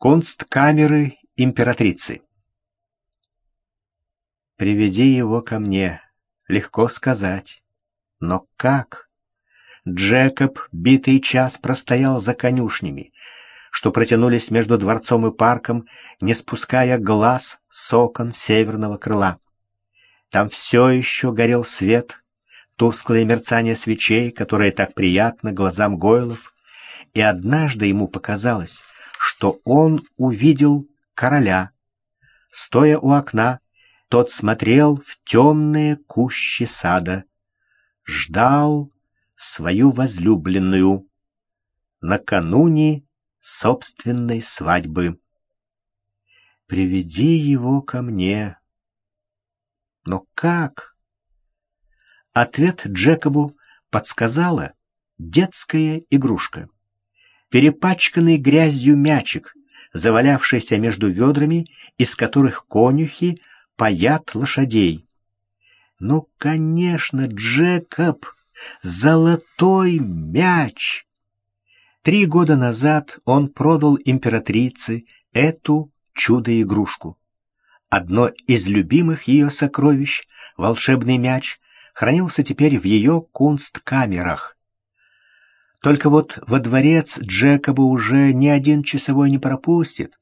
Консткамеры императрицы. «Приведи его ко мне. Легко сказать. Но как?» Джекоб битый час простоял за конюшнями, что протянулись между дворцом и парком, не спуская глаз с окон северного крыла. Там все еще горел свет, тусклое мерцание свечей, которое так приятно глазам Гойлов, и однажды ему показалось, что он увидел короля. Стоя у окна, тот смотрел в темные кущи сада, ждал свою возлюбленную накануне собственной свадьбы. «Приведи его ко мне». Но как? Ответ Джекобу подсказала детская игрушка перепачканный грязью мячик, завалявшийся между ведрами, из которых конюхи паят лошадей. Ну, конечно, Джекоб, золотой мяч! Три года назад он продал императрице эту чудо-игрушку. Одно из любимых ее сокровищ, волшебный мяч, хранился теперь в ее кунсткамерах. Только вот во дворец Джекоба уже ни один часовой не пропустит,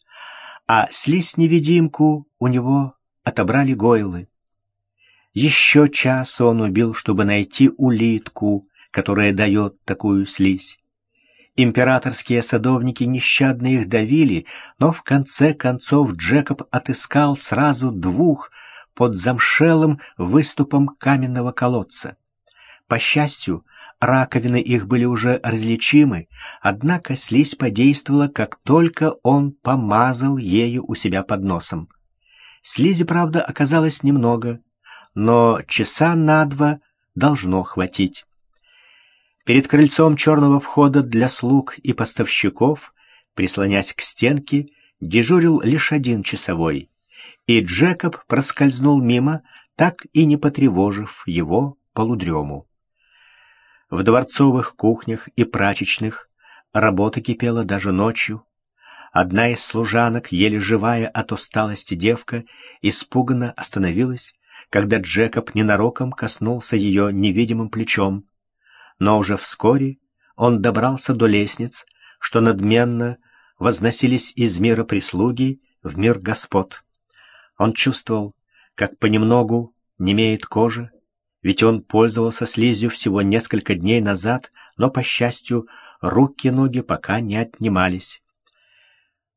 а слизь-невидимку у него отобрали гойлы. Еще час он убил, чтобы найти улитку, которая дает такую слизь. Императорские садовники нещадно их давили, но в конце концов Джекоб отыскал сразу двух под замшелым выступом каменного колодца. По счастью, раковины их были уже различимы, однако слизь подействовала, как только он помазал ею у себя под носом. Слизи, правда, оказалось немного, но часа на два должно хватить. Перед крыльцом черного входа для слуг и поставщиков, прислонясь к стенке, дежурил лишь один часовой, и Джекоб проскользнул мимо, так и не потревожив его полудрему. В дворцовых кухнях и прачечных работа кипела даже ночью. Одна из служанок, еле живая от усталости девка, испуганно остановилась, когда Джекоб ненароком коснулся ее невидимым плечом. Но уже вскоре он добрался до лестниц, что надменно возносились из мира прислуги в мир господ. Он чувствовал, как понемногу немеет кожа, ведь он пользовался слизью всего несколько дней назад, но, по счастью, руки-ноги пока не отнимались.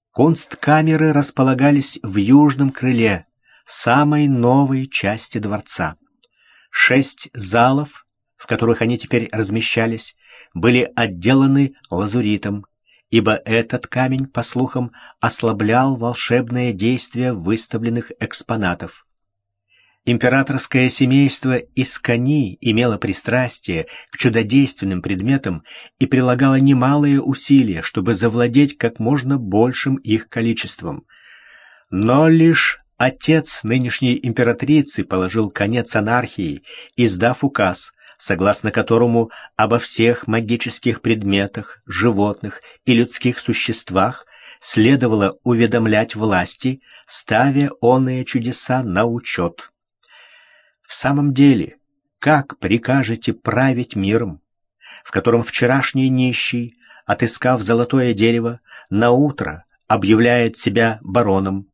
Кунсткамеры располагались в южном крыле, самой новой части дворца. Шесть залов, в которых они теперь размещались, были отделаны лазуритом, ибо этот камень, по слухам, ослаблял волшебное действие выставленных экспонатов. Императорское семейство Искани имело пристрастие к чудодейственным предметам и прилагало немалые усилия, чтобы завладеть как можно большим их количеством. Но лишь отец нынешней императрицы положил конец анархии, издав указ, согласно которому обо всех магических предметах, животных и людских существах следовало уведомлять власти, ставя оные чудеса на учет. В самом деле, как прикажете править миром, в котором вчерашний нищий, отыскав золотое дерево, наутро объявляет себя бароном,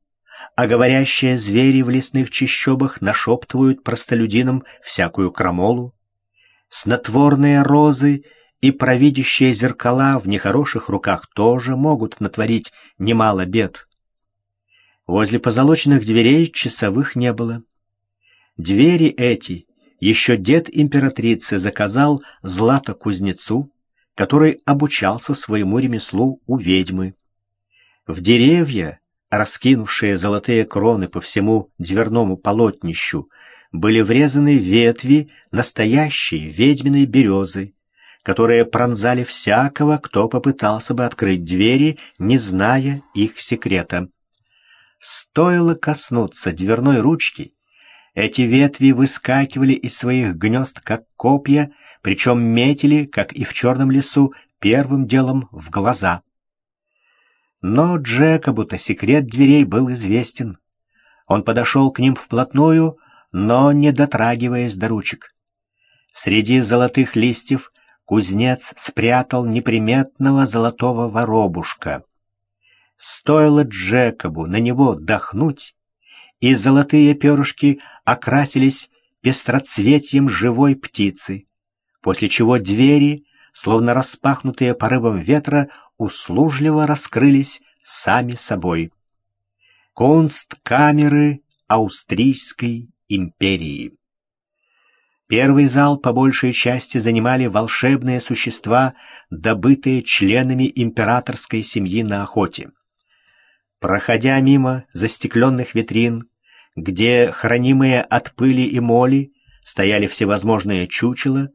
а говорящие звери в лесных чащобах нашептывают простолюдинам всякую крамолу, снотворные розы и провидящие зеркала в нехороших руках тоже могут натворить немало бед. Возле позолоченных дверей часовых не было. Двери эти еще дед императрицы заказал злато-кузнецу, который обучался своему ремеслу у ведьмы. В деревья, раскинувшие золотые кроны по всему дверному полотнищу, были врезаны ветви настоящей ведьминой березы, которые пронзали всякого, кто попытался бы открыть двери, не зная их секрета. Стоило коснуться дверной ручки, эти ветви выскакивали из своих гнезд, как копья, причем метили, как и в черном лесу, первым делом в глаза. Но Джекобу-то секрет дверей был известен. Он подошел к ним вплотную, но не дотрагиваясь до ручек. Среди золотых листьев кузнец спрятал неприметного золотого воробушка. Стоило Джекобу на него дохнуть, и золотые перышки окрасились пестроцветием живой птицы, после чего двери, словно распахнутые порывом ветра, услужливо раскрылись сами собой. Консткамеры Австрийской империи. Первый зал по большей части занимали волшебные существа, добытые членами императорской семьи на охоте. Проходя мимо застекленных витрин, где, хранимые от пыли и моли, стояли всевозможные чучела,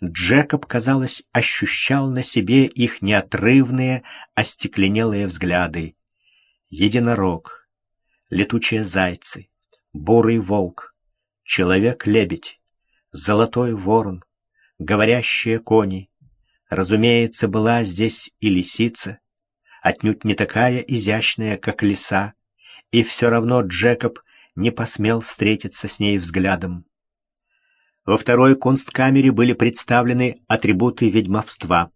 Джекоб, казалось, ощущал на себе их неотрывные, остекленелые взгляды. Единорог, летучие зайцы, бурый волк, человек-лебедь, золотой ворон, говорящие кони. Разумеется, была здесь и лисица, отнюдь не такая изящная, как лиса, и все равно Джекоб не посмел встретиться с ней взглядом. Во второй кунсткамере были представлены атрибуты ведьмовства.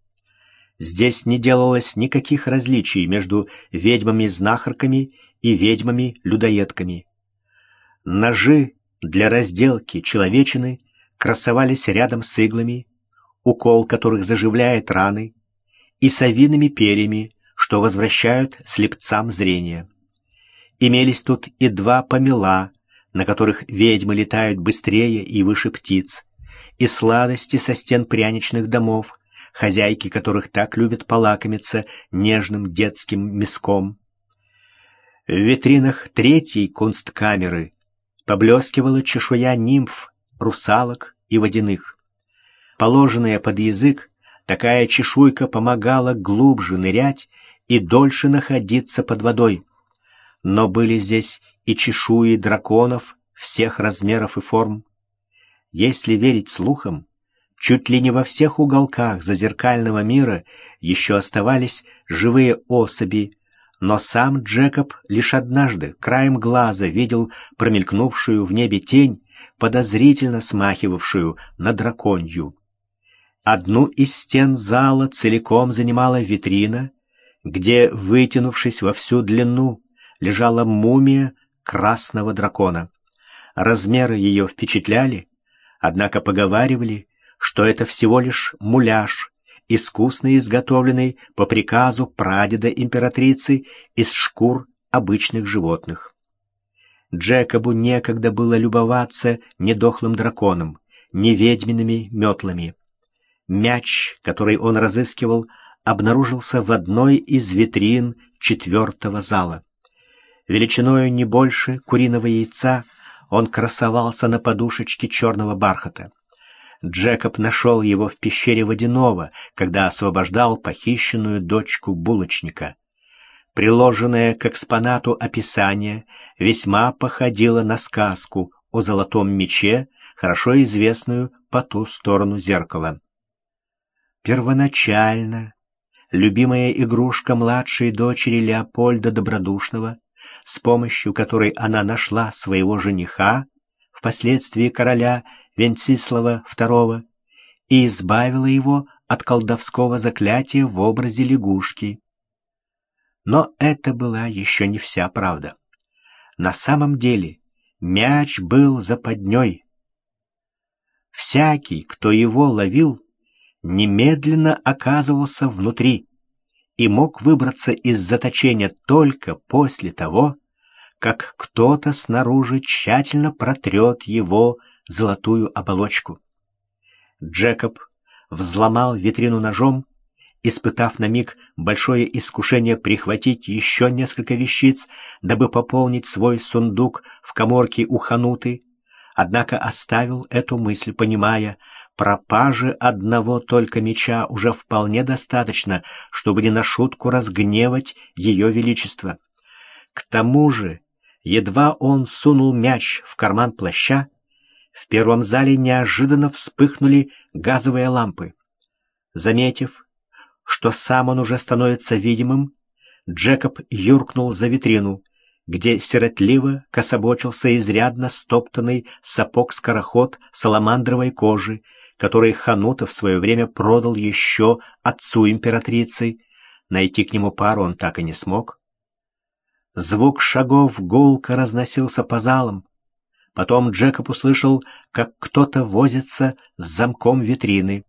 Здесь не делалось никаких различий между ведьмами-знахарками и ведьмами-людоедками. Ножи для разделки человечины красовались рядом с иглами, укол которых заживляет раны, и совиными перьями, что возвращают слепцам зрение. Имелись тут и два помела, на которых ведьмы летают быстрее и выше птиц, и сладости со стен пряничных домов, хозяйки которых так любят полакомиться нежным детским мяском. В витринах третьей кунсткамеры поблескивала чешуя нимф, русалок и водяных. Положенная под язык, такая чешуйка помогала глубже нырять и дольше находиться под водой. Но были здесь и чешуи драконов всех размеров и форм. Если верить слухам, чуть ли не во всех уголках зазеркального мира еще оставались живые особи, но сам Джекоб лишь однажды краем глаза видел промелькнувшую в небе тень, подозрительно смахивавшую на драконью. Одну из стен зала целиком занимала витрина, где, вытянувшись во всю длину, лежала мумия красного дракона. Размеры ее впечатляли, однако поговаривали, что это всего лишь муляж, искусно изготовленный по приказу прадеда императрицы из шкур обычных животных. Джекобу некогда было любоваться недохлым драконом, не ведьмиными метлами. Мяч, который он разыскивал, обнаружился в одной из витрин четвертого зала. Величиною не больше куриного яйца он красовался на подушечке черного бархата. Джекоб нашел его в пещере Водяного, когда освобождал похищенную дочку булочника. Приложенное к экспонату описание весьма походило на сказку о золотом мече, хорошо известную по ту сторону зеркала. Первоначально любимая игрушка младшей дочери Леопольда Добродушного, с помощью которой она нашла своего жениха, впоследствии короля Венцислава II, и избавила его от колдовского заклятия в образе лягушки. Но это была еще не вся правда. На самом деле мяч был западней. Всякий, кто его ловил, немедленно оказывался внутри и мог выбраться из заточения только после того, как кто-то снаружи тщательно протрет его золотую оболочку. Джекоб взломал витрину ножом испытав на миг большое искушение прихватить еще несколько вещиц, дабы пополнить свой сундук в коморке у Хануты, однако оставил эту мысль, понимая, пропажи одного только меча уже вполне достаточно, чтобы не на шутку разгневать ее величество. К тому же, едва он сунул мяч в карман плаща, в первом зале неожиданно вспыхнули газовые лампы. Заметив, что сам он уже становится видимым, Джекоб юркнул за витрину, где сиротливо кособочился изрядно стоптанный сапог-скороход саламандровой кожи, который Ханута в свое время продал еще отцу императрицы. Найти к нему пару он так и не смог. Звук шагов гулко разносился по залам. Потом Джекоб услышал, как кто-то возится с замком витрины.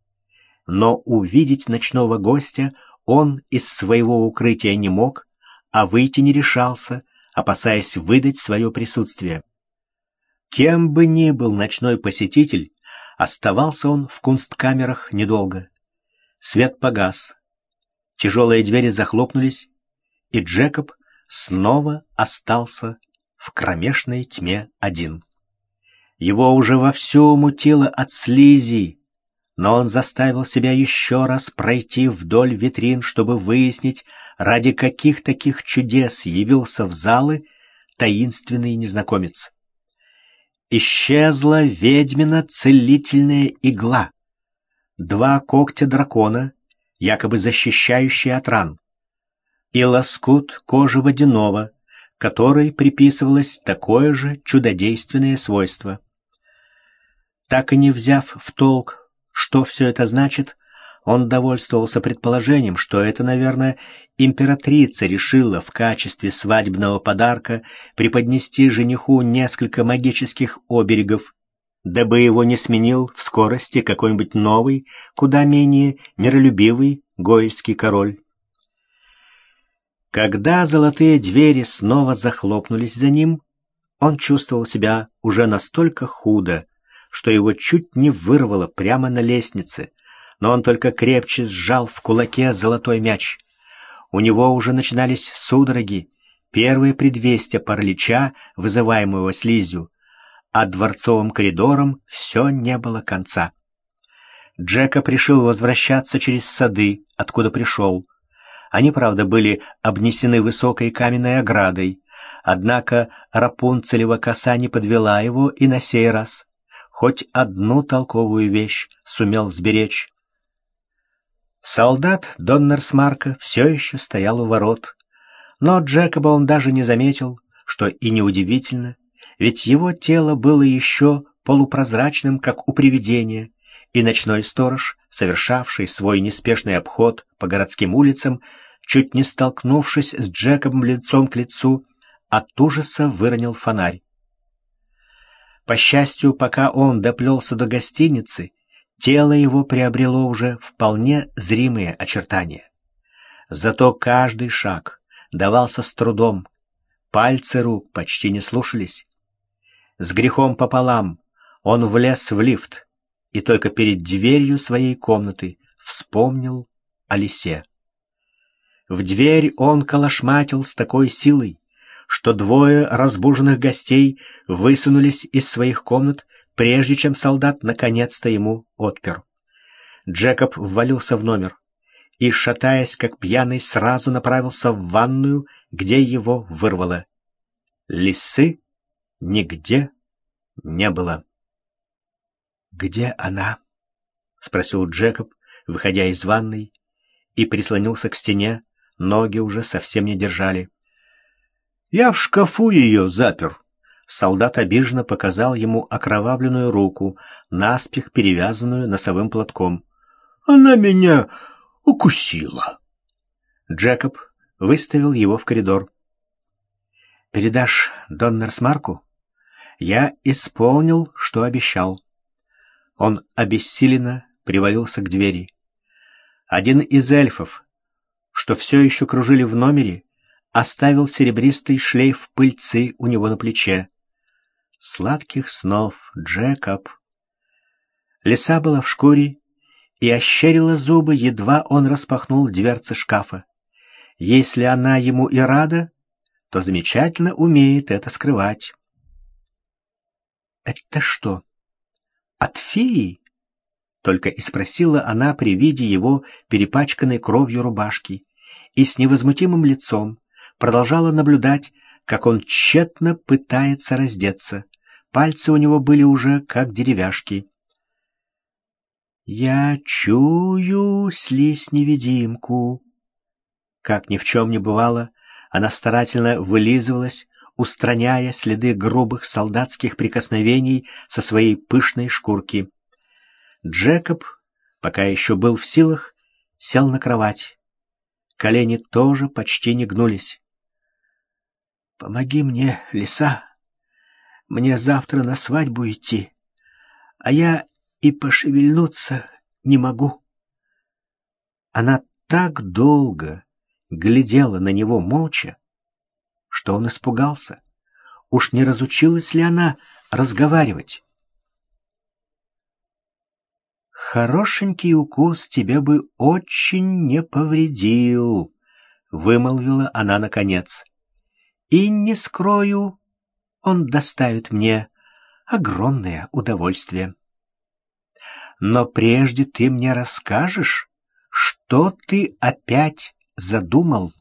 Но увидеть ночного гостя он из своего укрытия не мог, а выйти не решался, опасаясь выдать свое присутствие. Кем бы ни был ночной посетитель, оставался он в кунсткамерах недолго. Свет погас, тяжелые двери захлопнулись, и Джекоб снова остался в кромешной тьме один. Его уже вовсю мутило от слизи, но он заставил себя еще раз пройти вдоль витрин, чтобы выяснить, ради каких таких чудес явился в залы таинственный незнакомец. Исчезла ведьмина целительная игла, два когтя дракона, якобы защищающие от ран, и лоскут кожи водяного, которой приписывалось такое же чудодейственное свойство. Так и не взяв в толк, что все это значит, он довольствовался предположением, что это, наверное, императрица решила в качестве свадебного подарка преподнести жениху несколько магических оберегов, дабы его не сменил в скорости какой-нибудь новый, куда менее миролюбивый гойльский король. Когда золотые двери снова захлопнулись за ним, он чувствовал себя уже настолько худо, что его чуть не вырвало прямо на лестнице, но он только крепче сжал в кулаке золотой мяч. У него уже начинались судороги, первые предвестия паралича, вызываемого слизью, а дворцовым коридором все не было конца. Джека решил возвращаться через сады, откуда пришел. Они, правда, были обнесены высокой каменной оградой, однако Рапунцелева коса не подвела его и на сей раз хоть одну толковую вещь сумел сберечь. Солдат Доннерсмарка все еще стоял у ворот, но Джекоба он даже не заметил, что и неудивительно, ведь его тело было еще полупрозрачным, как у привидения, и ночной сторож, совершавший свой неспешный обход по городским улицам, чуть не столкнувшись с Джекобом лицом к лицу, от ужаса выронил фонарь. По счастью, пока он доплелся до гостиницы, тело его приобрело уже вполне зримые очертания. Зато каждый шаг давался с трудом, пальцы рук почти не слушались. С грехом пополам он влез в лифт и только перед дверью своей комнаты вспомнил о лисе. В дверь он колошматил с такой силой, что двое разбуженных гостей высунулись из своих комнат, прежде чем солдат наконец-то ему отпер. Джекоб ввалился в номер и, шатаясь как пьяный, сразу направился в ванную, где его вырвало. Лисы нигде не было. «Где она?» — спросил Джекоб, выходя из ванной, и прислонился к стене, ноги уже совсем не держали. Я в шкафу ее запер. Солдат обиженно показал ему окровавленную руку, наспех перевязанную носовым платком. Она меня укусила. Джекоб выставил его в коридор. «Передашь Доннерсмарку?» «Я исполнил, что обещал». Он обессиленно привалился к двери. Один из эльфов, что все еще кружили в номере, оставил серебристый шлейф пыльцы у него на плече. Сладких снов, Джекоб. Лиса была в шкуре и ощерила зубы, едва он распахнул дверцы шкафа. Если она ему и рада, то замечательно умеет это скрывать. «Это что, от феи?» — только и спросила она при виде его перепачканной кровью рубашки и с невозмутимым лицом, продолжала наблюдать, как он тщетно пытается раздеться. Пальцы у него были уже как деревяшки. «Я чую слизь-невидимку, Как ни в чем не бывало, она старательно вылизывалась, устраняя следы грубых солдатских прикосновений со своей пышной шкурки. Джекоб, пока еще был в силах, сел на кровать. Колени тоже почти не гнулись. «Помоги мне, лиса. Мне завтра на свадьбу идти, а я и пошевельнуться не могу». Она так долго глядела на него молча, что он испугался. Уж не разучилась ли она разговаривать? «Хорошенький укус тебе бы очень не повредил», — вымолвила она наконец. «И не скрою, он доставит мне огромное удовольствие. Но прежде ты мне расскажешь, что ты опять задумал?»